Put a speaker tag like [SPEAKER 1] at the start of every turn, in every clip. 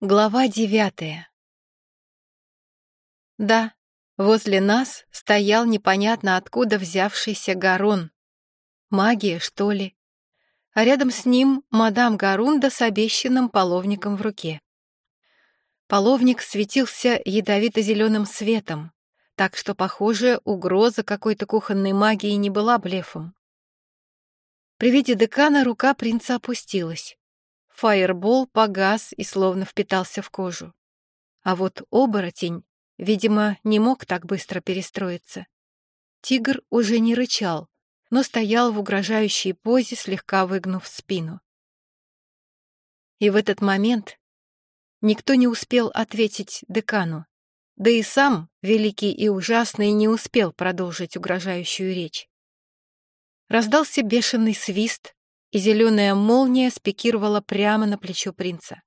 [SPEAKER 1] Глава девятая. Да, возле нас стоял непонятно откуда взявшийся Гарон. Магия, что ли? А рядом с ним мадам Гарунда с обещанным половником в руке. Половник светился ядовито-зеленым светом, так что, похоже, угроза какой-то кухонной магии не была блефом. При виде декана рука принца опустилась. Фаербол погас и словно впитался в кожу. А вот оборотень, видимо, не мог так быстро перестроиться. Тигр уже не рычал, но стоял в угрожающей позе, слегка выгнув спину. И в этот момент никто не успел ответить декану, да и сам, великий и ужасный, не успел продолжить угрожающую речь. Раздался бешеный свист, и зеленая молния спикировала прямо на плечо принца.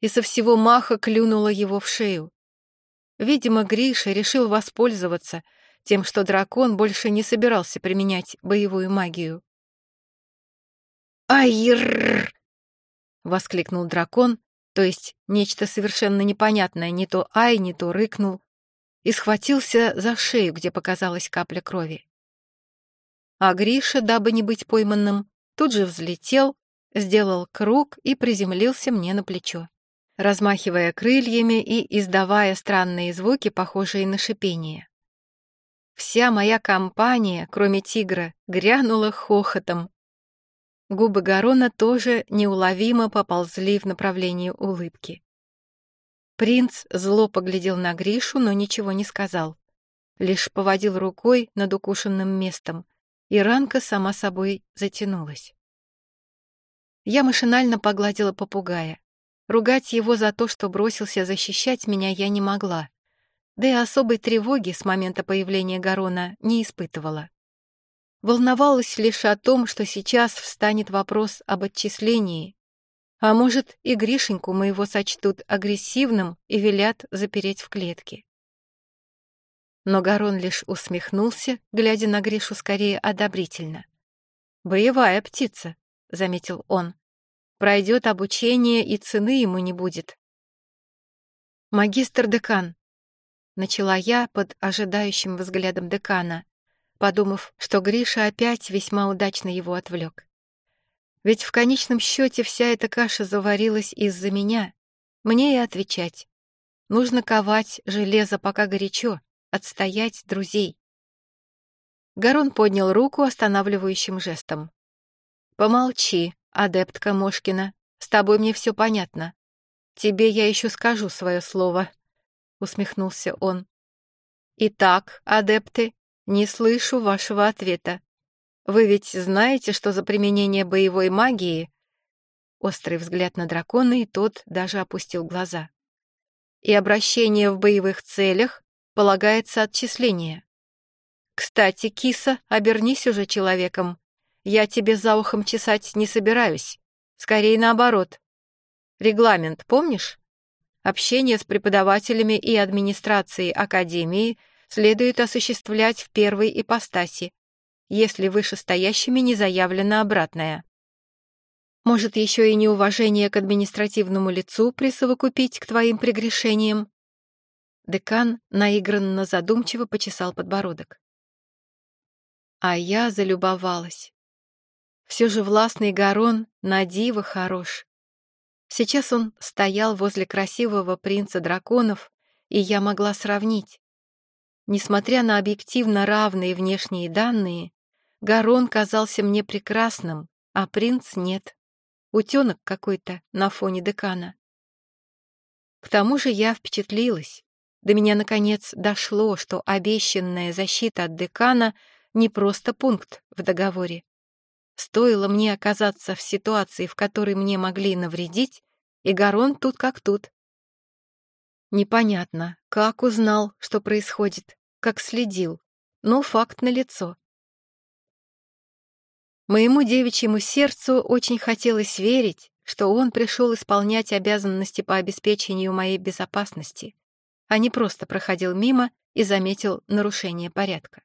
[SPEAKER 1] И со всего маха клюнула его в шею. Видимо, Гриша решил воспользоваться тем, что дракон больше не собирался применять боевую магию. «Айрррр!» — воскликнул дракон, то есть нечто совершенно непонятное, не то ай, не то рыкнул, и схватился за шею, где показалась капля крови. А Гриша, дабы не быть пойманным, тут же взлетел, сделал круг и приземлился мне на плечо, размахивая крыльями и издавая странные звуки, похожие на шипение. Вся моя компания, кроме тигра, грянула хохотом. Губы Гарона тоже неуловимо поползли в направлении улыбки. Принц зло поглядел на Гришу, но ничего не сказал. Лишь поводил рукой над укушенным местом, и ранка сама собой затянулась. Я машинально погладила попугая. Ругать его за то, что бросился защищать меня, я не могла. Да и особой тревоги с момента появления Гарона не испытывала. Волновалась лишь о том, что сейчас встанет вопрос об отчислении. А может, и Гришеньку моего сочтут агрессивным и велят запереть в клетке. Но Гарон лишь усмехнулся, глядя на Гришу скорее одобрительно. «Боевая птица», — заметил он. «Пройдет обучение, и цены ему не будет». «Магистр декан», — начала я под ожидающим взглядом декана, подумав, что Гриша опять весьма удачно его отвлек. Ведь в конечном счете вся эта каша заварилась из-за меня. Мне и отвечать. Нужно ковать железо пока горячо, отстоять друзей. Гарон поднял руку останавливающим жестом. «Помолчи, адептка Мошкина, с тобой мне все понятно. Тебе я еще скажу свое слово», — усмехнулся он. «Итак, адепты, не слышу вашего ответа. Вы ведь знаете, что за применение боевой магии...» Острый взгляд на дракона, и тот даже опустил глаза. «И обращение в боевых целях полагается отчисление. Кстати, киса, обернись уже человеком. Я тебе за ухом чесать не собираюсь. Скорее наоборот. Регламент помнишь? Общение с преподавателями и администрацией Академии следует осуществлять в первой ипостаси, если вышестоящими не заявлено обратное. Может, еще и неуважение к административному лицу присовокупить к твоим прегрешениям? Декан наигранно задумчиво почесал подбородок. А я залюбовалась. Все же властный Гарон на диво хорош. Сейчас он стоял возле красивого принца драконов, и я могла сравнить. Несмотря на объективно равные внешние данные, Гарон казался мне прекрасным, а принц нет. Утенок какой-то на фоне декана. К тому же я впечатлилась. До меня, наконец, дошло, что обещанная защита от декана не просто пункт в договоре. Стоило мне оказаться в ситуации, в которой мне могли навредить, и Гарон тут как тут. Непонятно, как узнал, что происходит, как следил, но факт налицо. Моему девичьему сердцу очень хотелось верить, что он пришел исполнять обязанности по обеспечению моей безопасности а не просто проходил мимо и заметил нарушение порядка.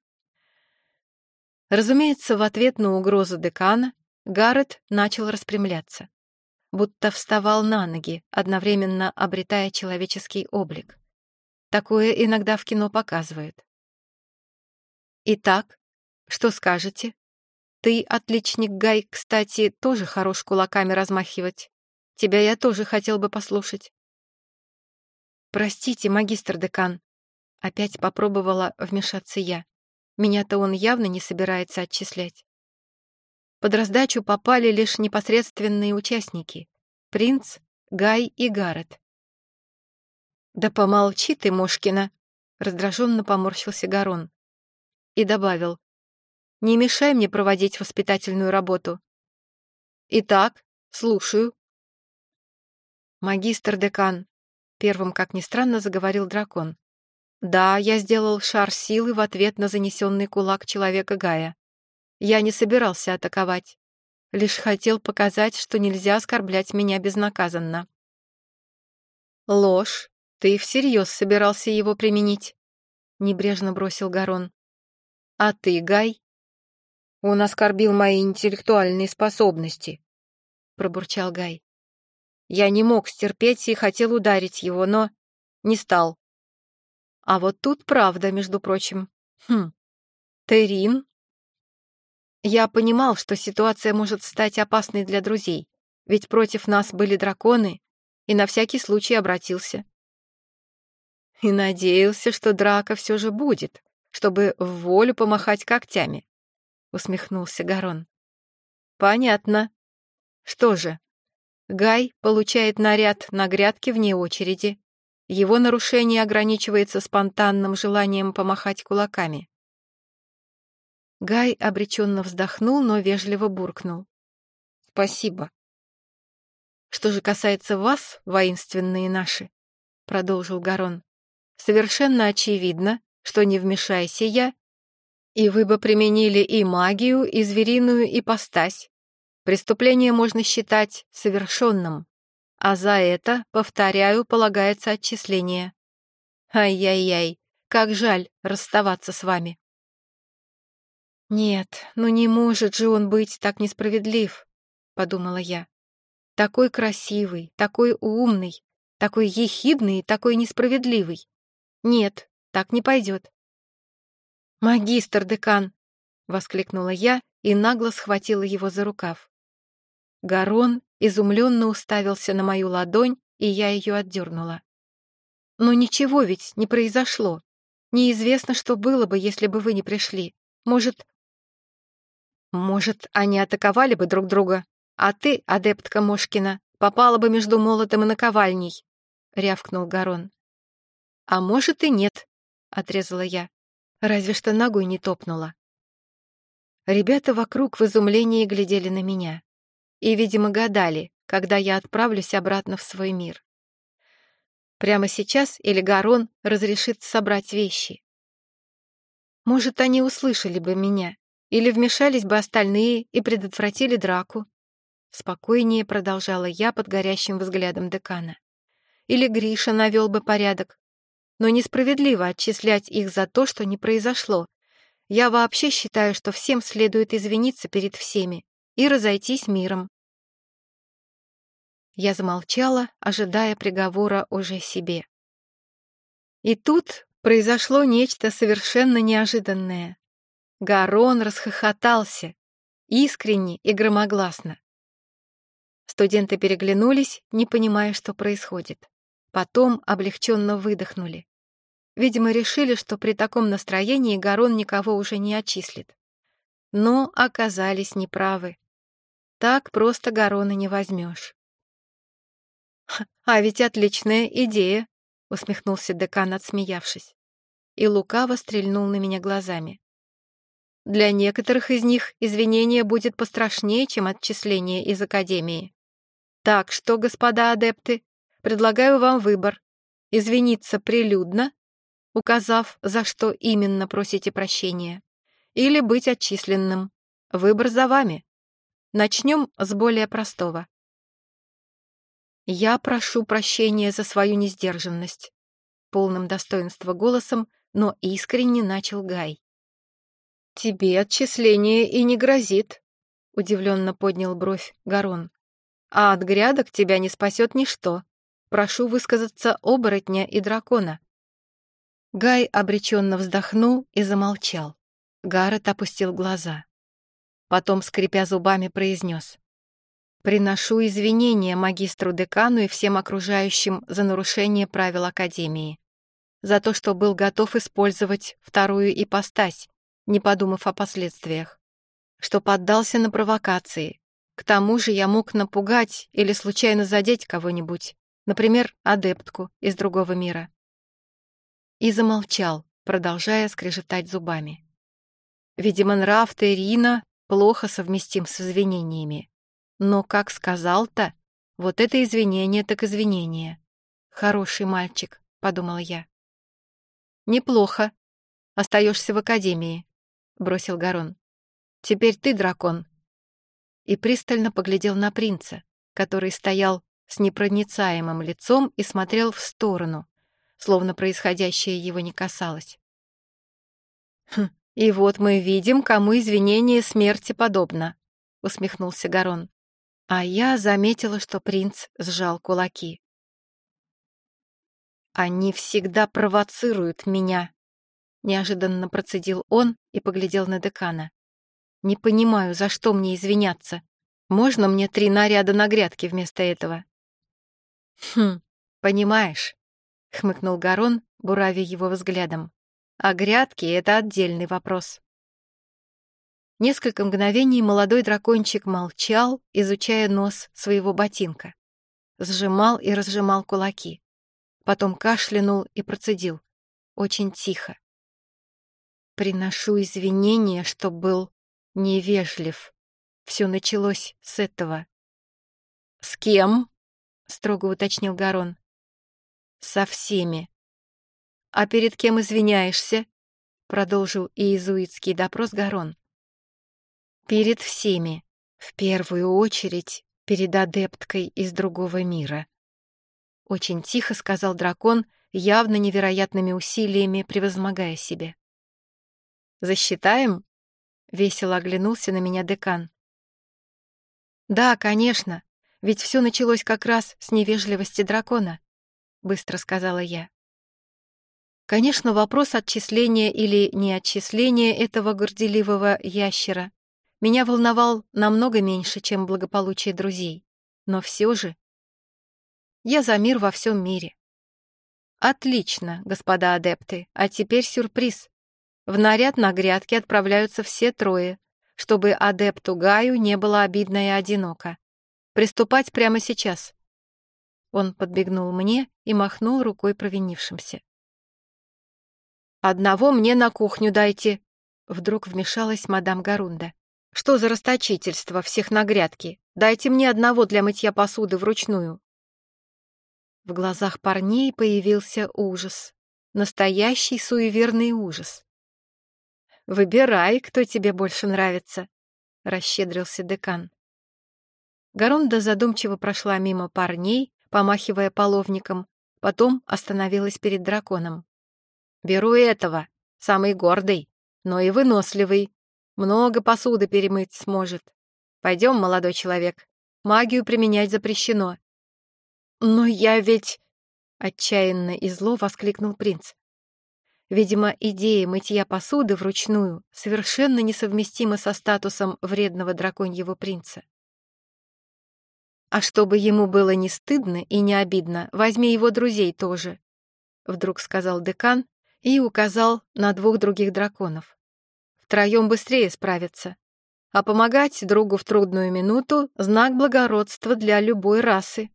[SPEAKER 1] Разумеется, в ответ на угрозу декана Гаррет начал распрямляться. будто вставал на ноги, одновременно обретая человеческий облик. Такое иногда в кино показывают. «Итак, что скажете? Ты, отличник Гай, кстати, тоже хорош кулаками размахивать. Тебя я тоже хотел бы послушать». «Простите, магистр декан», — опять попробовала вмешаться я. Меня-то он явно не собирается отчислять. Под раздачу попали лишь непосредственные участники — принц, Гай и Гаррет. «Да помолчи ты, Мошкина!» — раздраженно поморщился Гарон. И добавил. «Не мешай мне проводить воспитательную работу». «Итак, слушаю». «Магистр-декан», — первым, как ни странно, заговорил дракон. «Да, я сделал шар силы в ответ на занесенный кулак человека Гая. Я не собирался атаковать. Лишь хотел показать, что нельзя оскорблять меня безнаказанно. «Ложь. Ты всерьез собирался его применить?» — небрежно бросил Гарон. «А ты, Гай?» «Он оскорбил мои интеллектуальные способности», — пробурчал Гай. «Я не мог стерпеть и хотел ударить его, но не стал». А вот тут правда, между прочим. Хм. Терин я понимал, что ситуация может стать опасной для друзей, ведь против нас были драконы, и на всякий случай обратился. И надеялся, что драка все же будет, чтобы в волю помахать когтями, — усмехнулся Гарон. Понятно. Что же, Гай получает наряд на грядке вне очереди. Его нарушение ограничивается спонтанным желанием помахать кулаками. Гай обреченно вздохнул, но вежливо буркнул. «Спасибо». «Что же касается вас, воинственные наши», — продолжил Гарон, «совершенно очевидно, что не вмешайся я, и вы бы применили и магию, и звериную ипостась. Преступление можно считать совершенным, а за это, повторяю, полагается отчисление. Ай-яй-яй, как жаль расставаться с вами». «Нет, ну не может же он быть так несправедлив», — подумала я. «Такой красивый, такой умный, такой ехидный такой несправедливый. Нет, так не пойдет». «Магистр декан!» — воскликнула я и нагло схватила его за рукав. Гарон изумленно уставился на мою ладонь, и я ее отдернула. «Но ничего ведь не произошло. Неизвестно, что было бы, если бы вы не пришли. Может, может, они атаковали бы друг друга, а ты, адептка Мошкина, попала бы между молотом и наковальней, — рявкнул Гарон. А может и нет, — отрезала я, разве что ногой не топнула. Ребята вокруг в изумлении глядели на меня и, видимо, гадали, когда я отправлюсь обратно в свой мир. Прямо сейчас или Гарон разрешит собрать вещи. Может, они услышали бы меня или вмешались бы остальные и предотвратили драку. Спокойнее продолжала я под горящим взглядом декана. Или Гриша навел бы порядок. Но несправедливо отчислять их за то, что не произошло. Я вообще считаю, что всем следует извиниться перед всеми и разойтись миром. Я замолчала, ожидая приговора уже себе. И тут произошло нечто совершенно неожиданное. Гарон расхохотался, искренне и громогласно. Студенты переглянулись, не понимая, что происходит. Потом облегченно выдохнули. Видимо, решили, что при таком настроении Гарон никого уже не отчислит. Но оказались неправы. Так просто Гарона не возьмешь. «А ведь отличная идея», — усмехнулся декан, отсмеявшись. И лукаво стрельнул на меня глазами. Для некоторых из них извинение будет пострашнее, чем отчисление из Академии. Так что, господа адепты, предлагаю вам выбор. Извиниться прилюдно, указав, за что именно просите прощения, или быть отчисленным. Выбор за вами. Начнем с более простого. Я прошу прощения за свою несдержанность. Полным достоинства голосом, но искренне начал Гай. «Тебе отчисление и не грозит», — удивленно поднял бровь Гарон. а от грядок тебя не спасет ничто. Прошу высказаться оборотня и дракона». Гай обреченно вздохнул и замолчал. Гаррет опустил глаза. Потом, скрипя зубами, произнес. «Приношу извинения магистру-декану и всем окружающим за нарушение правил Академии. За то, что был готов использовать вторую ипостась, не подумав о последствиях. Что поддался на провокации. К тому же я мог напугать или случайно задеть кого-нибудь, например, адептку из другого мира». И замолчал, продолжая скрежетать зубами. Видимо, нрав Терина плохо совместим с извинениями. Но, как сказал-то, вот это извинение так извинение. Хороший мальчик, подумала я. Неплохо. Остаешься в академии, бросил Гарон. Теперь ты дракон. И пристально поглядел на принца, который стоял с непроницаемым лицом и смотрел в сторону, словно происходящее его не касалось. «Хм, «И вот мы видим, кому извинение смерти подобно», — усмехнулся Гарон. А я заметила, что принц сжал кулаки. «Они всегда провоцируют меня», — неожиданно процедил он и поглядел на декана. «Не понимаю, за что мне извиняться. Можно мне три наряда на грядке вместо этого?» «Хм, понимаешь», — хмыкнул Гарон, буравя его взглядом. А грядки — это отдельный вопрос. Несколько мгновений молодой дракончик молчал, изучая нос своего ботинка. Сжимал и разжимал кулаки. Потом кашлянул и процедил. Очень тихо. «Приношу извинения, что был невежлив. Все началось с этого». «С кем?» — строго уточнил Гарон. «Со всеми», «А перед кем извиняешься?» — продолжил иезуитский допрос Гарон. «Перед всеми, в первую очередь, перед адепткой из другого мира». Очень тихо сказал дракон, явно невероятными усилиями превозмогая себе. «Засчитаем?» — весело оглянулся на меня декан. «Да, конечно, ведь все началось как раз с невежливости дракона», — быстро сказала я. Конечно, вопрос отчисления или неотчисления этого горделивого ящера меня волновал намного меньше, чем благополучие друзей. Но все же... Я за мир во всем мире. Отлично, господа адепты, а теперь сюрприз. В наряд на грядке отправляются все трое, чтобы адепту Гаю не было обидно и одиноко. Приступать прямо сейчас. Он подбегнул мне и махнул рукой провинившимся. «Одного мне на кухню дайте!» Вдруг вмешалась мадам Гарунда. «Что за расточительство всех на грядке? Дайте мне одного для мытья посуды вручную!» В глазах парней появился ужас. Настоящий суеверный ужас. «Выбирай, кто тебе больше нравится», — расщедрился декан. Гарунда задумчиво прошла мимо парней, помахивая половником, потом остановилась перед драконом. Беру этого, самый гордый, но и выносливый. Много посуды перемыть сможет. Пойдем, молодой человек. Магию применять запрещено. Но я ведь... Отчаянно и зло воскликнул принц. Видимо, идея мытья посуды вручную совершенно несовместима со статусом вредного драконьего принца. А чтобы ему было не стыдно и не обидно, возьми его друзей тоже, — вдруг сказал декан, и указал на двух других драконов. Втроем быстрее справиться. А помогать другу в трудную минуту — знак благородства для любой расы,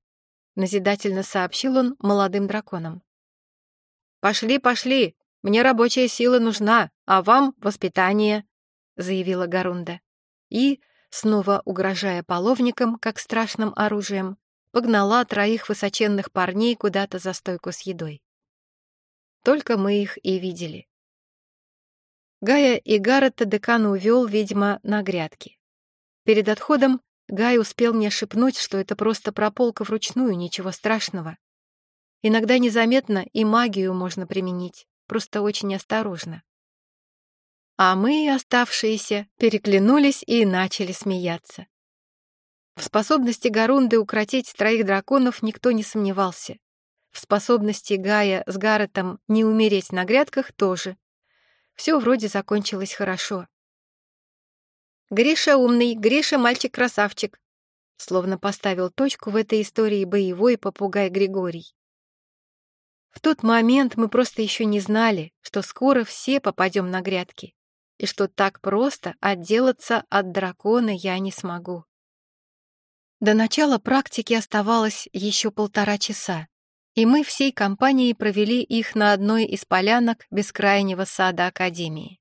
[SPEAKER 1] назидательно сообщил он молодым драконам. «Пошли, пошли! Мне рабочая сила нужна, а вам — воспитание!» — заявила Гарунда. И, снова угрожая половникам, как страшным оружием, погнала троих высоченных парней куда-то за стойку с едой. Только мы их и видели. Гая и Гаррета декан увел, видимо, на грядки. Перед отходом Гай успел мне шепнуть, что это просто прополка вручную, ничего страшного. Иногда незаметно и магию можно применить, просто очень осторожно. А мы, оставшиеся, переглянулись и начали смеяться. В способности Гарунды укротить троих драконов никто не сомневался. В способности Гая с Гарретом не умереть на грядках тоже. Все вроде закончилось хорошо. «Гриша умный, Гриша мальчик-красавчик», словно поставил точку в этой истории боевой попугай Григорий. В тот момент мы просто еще не знали, что скоро все попадем на грядки, и что так просто отделаться от дракона я не смогу. До начала практики оставалось еще полтора часа, и мы всей компанией провели их на одной из полянок бескрайнего сада Академии.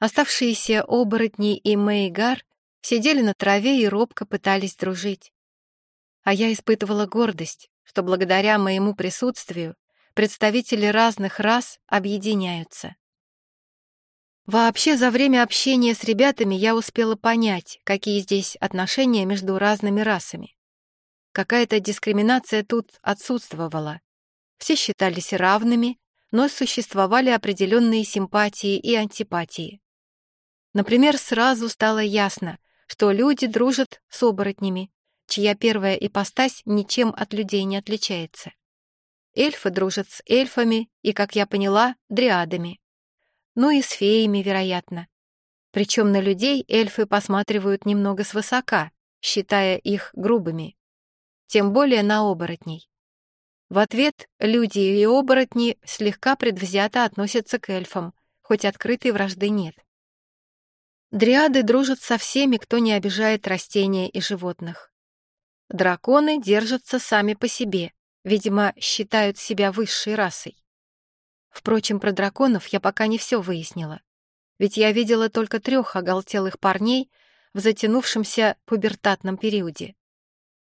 [SPEAKER 1] Оставшиеся оборотни и Мэйгар сидели на траве и робко пытались дружить. А я испытывала гордость, что благодаря моему присутствию представители разных рас объединяются. Вообще, за время общения с ребятами я успела понять, какие здесь отношения между разными расами. Какая-то дискриминация тут отсутствовала. Все считались равными, но существовали определенные симпатии и антипатии. Например, сразу стало ясно, что люди дружат с оборотнями, чья первая ипостась ничем от людей не отличается. Эльфы дружат с эльфами и, как я поняла, дриадами. Ну и с феями, вероятно. Причем на людей эльфы посматривают немного свысока, считая их грубыми. Тем более на оборотней. В ответ люди и оборотни слегка предвзято относятся к эльфам, хоть открытой вражды нет. Дриады дружат со всеми, кто не обижает растения и животных. Драконы держатся сами по себе, видимо, считают себя высшей расой. Впрочем, про драконов я пока не все выяснила, ведь я видела только трех оголтелых парней в затянувшемся пубертатном периоде.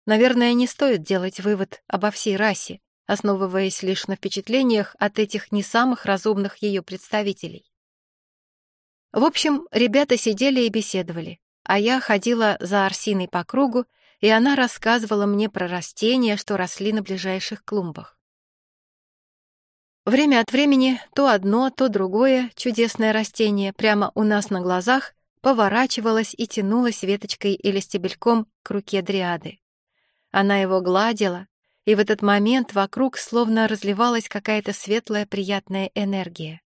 [SPEAKER 1] Наверное, не стоит делать вывод обо всей расе, основываясь лишь на впечатлениях от этих не самых разумных ее представителей. В общем, ребята сидели и беседовали, а я ходила за Арсиной по кругу, и она рассказывала мне про растения, что росли на ближайших клумбах. Время от времени то одно, то другое чудесное растение прямо у нас на глазах поворачивалось и тянулось веточкой или стебельком к руке дриады. Она его гладила, и в этот момент вокруг словно разливалась какая-то светлая приятная энергия.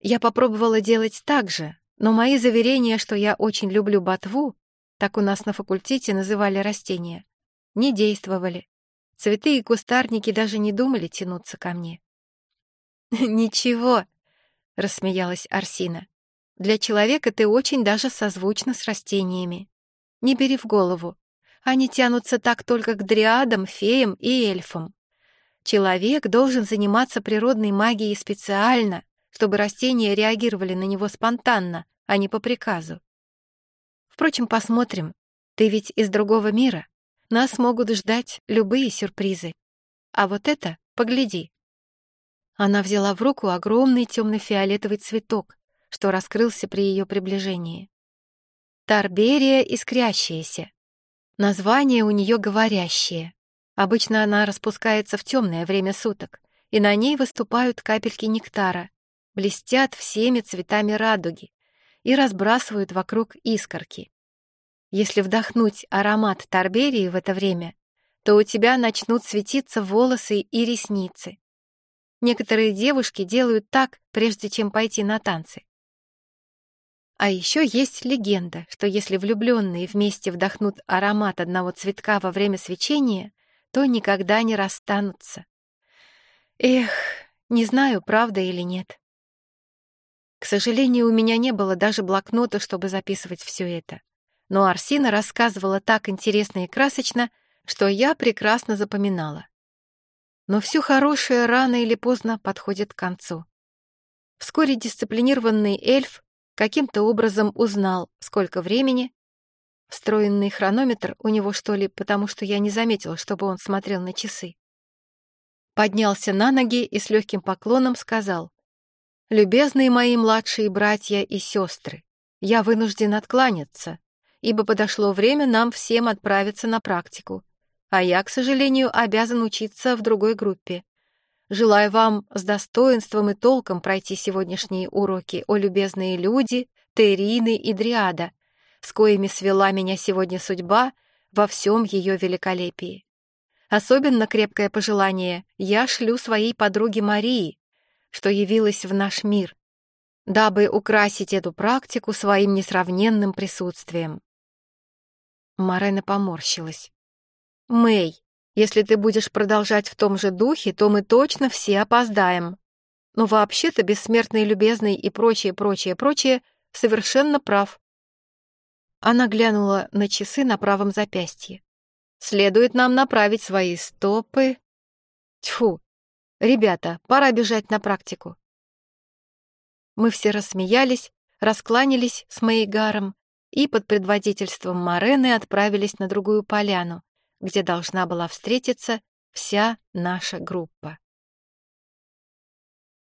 [SPEAKER 1] Я попробовала делать так же, но мои заверения, что я очень люблю ботву, так у нас на факультете называли растения, не действовали. Цветы и кустарники даже не думали тянуться ко мне. «Ничего», — рассмеялась Арсина. «Для человека ты очень даже созвучна с растениями. Не бери в голову. Они тянутся так только к дриадам, феям и эльфам. Человек должен заниматься природной магией специально, чтобы растения реагировали на него спонтанно, а не по приказу. Впрочем, посмотрим. Ты ведь из другого мира. Нас могут ждать любые сюрпризы. А вот это, погляди. Она взяла в руку огромный темно-фиолетовый цветок, что раскрылся при ее приближении. Тарберия искрящаяся. Название у нее говорящее. Обычно она распускается в темное время суток, и на ней выступают капельки нектара, блестят всеми цветами радуги и разбрасывают вокруг искорки. Если вдохнуть аромат торберии в это время, то у тебя начнут светиться волосы и ресницы. Некоторые девушки делают так, прежде чем пойти на танцы. А еще есть легенда, что если влюбленные вместе вдохнут аромат одного цветка во время свечения, то никогда не расстанутся. Эх, не знаю, правда или нет. К сожалению, у меня не было даже блокнота, чтобы записывать все это. Но Арсина рассказывала так интересно и красочно, что я прекрасно запоминала. Но все хорошее рано или поздно подходит к концу. Вскоре дисциплинированный эльф каким-то образом узнал, сколько времени. Встроенный хронометр у него, что ли, потому что я не заметила, чтобы он смотрел на часы. Поднялся на ноги и с легким поклоном сказал «Любезные мои младшие братья и сестры, я вынужден откланяться, ибо подошло время нам всем отправиться на практику, а я, к сожалению, обязан учиться в другой группе. Желаю вам с достоинством и толком пройти сегодняшние уроки о любезные люди, Терины и Дриада, с коими свела меня сегодня судьба во всем ее великолепии. Особенно крепкое пожелание я шлю своей подруге Марии, что явилась в наш мир, дабы украсить эту практику своим несравненным присутствием. Марена поморщилась. «Мэй, если ты будешь продолжать в том же духе, то мы точно все опоздаем. Но вообще-то бессмертный, любезный и прочее, прочее, прочее совершенно прав». Она глянула на часы на правом запястье. «Следует нам направить свои стопы...» Тьфу! Ребята, пора бежать на практику. Мы все рассмеялись, раскланялись с Мейгаром и под предводительством Марены отправились на другую поляну, где должна была встретиться вся наша группа.